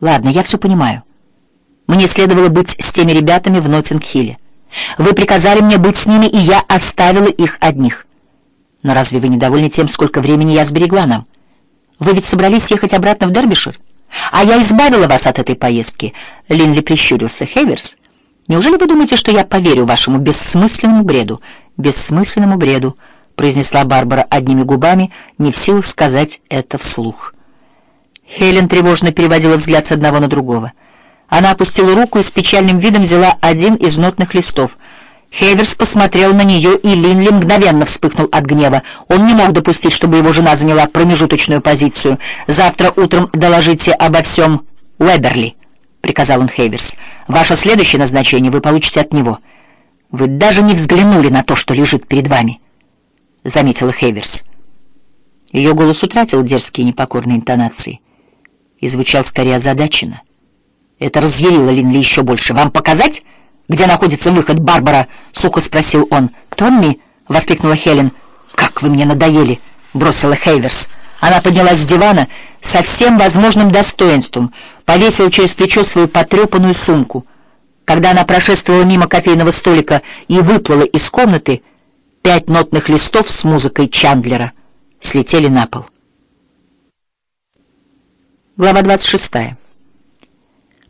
Ладно, я все понимаю. Мне следовало быть с теми ребятами в Ноттинг-Хилле. Вы приказали мне быть с ними, и я оставила их одних. Но разве вы недовольны тем, сколько времени я сберегла нам? Вы ведь собрались ехать обратно в Дербишир? А я избавила вас от этой поездки. Линли прищурился. Хеверс, неужели вы думаете, что я поверю вашему бессмысленному бреду? Бессмысленному бреду, произнесла Барбара одними губами, не в силах сказать это вслух. Хелен тревожно переводила взгляд с одного на другого. Она опустила руку и с печальным видом взяла один из нотных листов. Хеверс посмотрел на нее, и Линли мгновенно вспыхнул от гнева. Он не мог допустить, чтобы его жена заняла промежуточную позицию. «Завтра утром доложите обо всем Уэберли», — приказал он Хеверс. «Ваше следующее назначение вы получите от него. Вы даже не взглянули на то, что лежит перед вами», — заметила Хеверс. Ее голос утратил дерзкие непокорные интонации и звучал скорее озадаченно. Это разъярило Линли еще больше. «Вам показать, где находится выход, Барбара?» — сухо спросил он. «Томми?» — воскликнула Хелен. «Как вы мне надоели!» — бросила Хейверс. Она поднялась с дивана со всем возможным достоинством, повесила через плечо свою потрепанную сумку. Когда она прошествовала мимо кофейного столика и выплыла из комнаты, пять нотных листов с музыкой Чандлера слетели на пол. Глава 26.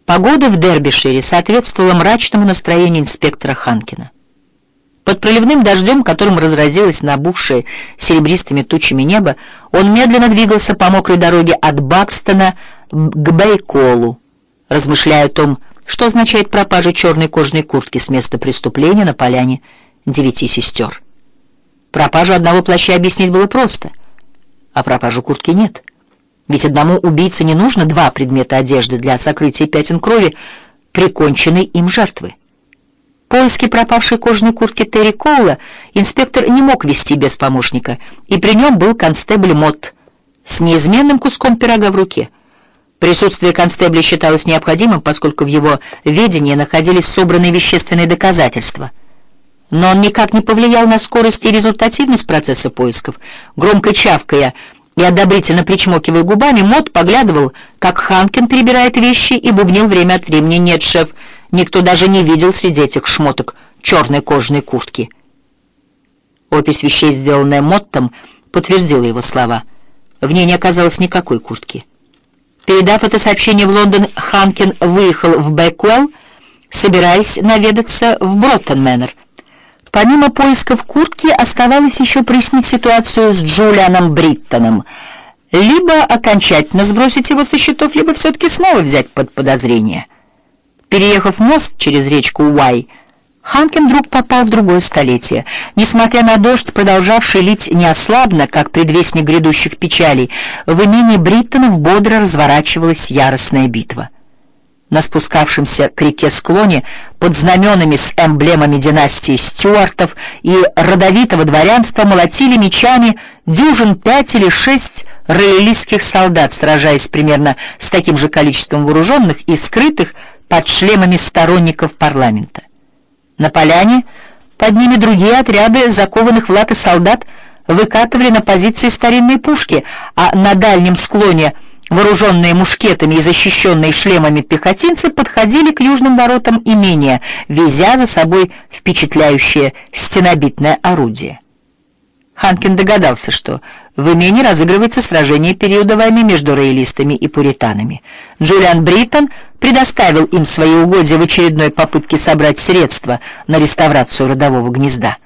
Погода в Дербишире соответствовала мрачному настроению инспектора Ханкина. Под проливным дождем, которым разразилось набухшее серебристыми тучами небо, он медленно двигался по мокрой дороге от Бакстона к Бейколу, размышляя о том, что означает пропажа черной кожаной куртки с места преступления на поляне девяти сестер. Пропажу одного плаща объяснить было просто, а пропажу куртки нет. Ведь одному убийце не нужно два предмета одежды для сокрытия пятен крови приконченной им жертвы. Поиски пропавшей кожаной куртки Терри Коула инспектор не мог вести без помощника, и при нем был констебль Мот с неизменным куском пирога в руке. Присутствие констебля считалось необходимым, поскольку в его ведении находились собранные вещественные доказательства. Но он никак не повлиял на скорость и результативность процесса поисков. Громко чавкая и одобрительно причмокивая губами, Мот поглядывал, как Ханкин перебирает вещи и бубнил время от времени «Нет, шеф, никто даже не видел среди этих шмоток черной кожаной куртки». Опись вещей, сделанная Моттом, подтвердила его слова. В ней не оказалось никакой куртки. Передав это сообщение в Лондон, Ханкин выехал в Бэквелл, собираясь наведаться в Броттон-Мэннер. Помимо поисков куртки, оставалось еще прояснить ситуацию с Джулианом Бриттоном. Либо окончательно сбросить его со счетов, либо все-таки снова взять под подозрение. Переехав мост через речку Уай, Ханкин вдруг попал в другое столетие. Несмотря на дождь, продолжавший лить неослабно, как предвестник грядущих печалей, в имении Бриттонов бодро разворачивалась яростная битва на спускавшемся к реке склоне под знаменами с эмблемами династии Стюартов и родовитого дворянства молотили мечами дюжин пять или шесть роялистских солдат, сражаясь примерно с таким же количеством вооруженных и скрытых под шлемами сторонников парламента. На поляне под ними другие отряды закованных в латы солдат выкатывали на позиции старинные пушки, а на дальнем склоне – Вооруженные мушкетами и защищенные шлемами пехотинцы подходили к южным воротам имения, везя за собой впечатляющее стенобитное орудие. Ханкин догадался, что в имении разыгрывается сражение периода войны между роялистами и пуританами. Джулиан Бриттон предоставил им свои угодья в очередной попытке собрать средства на реставрацию родового гнезда.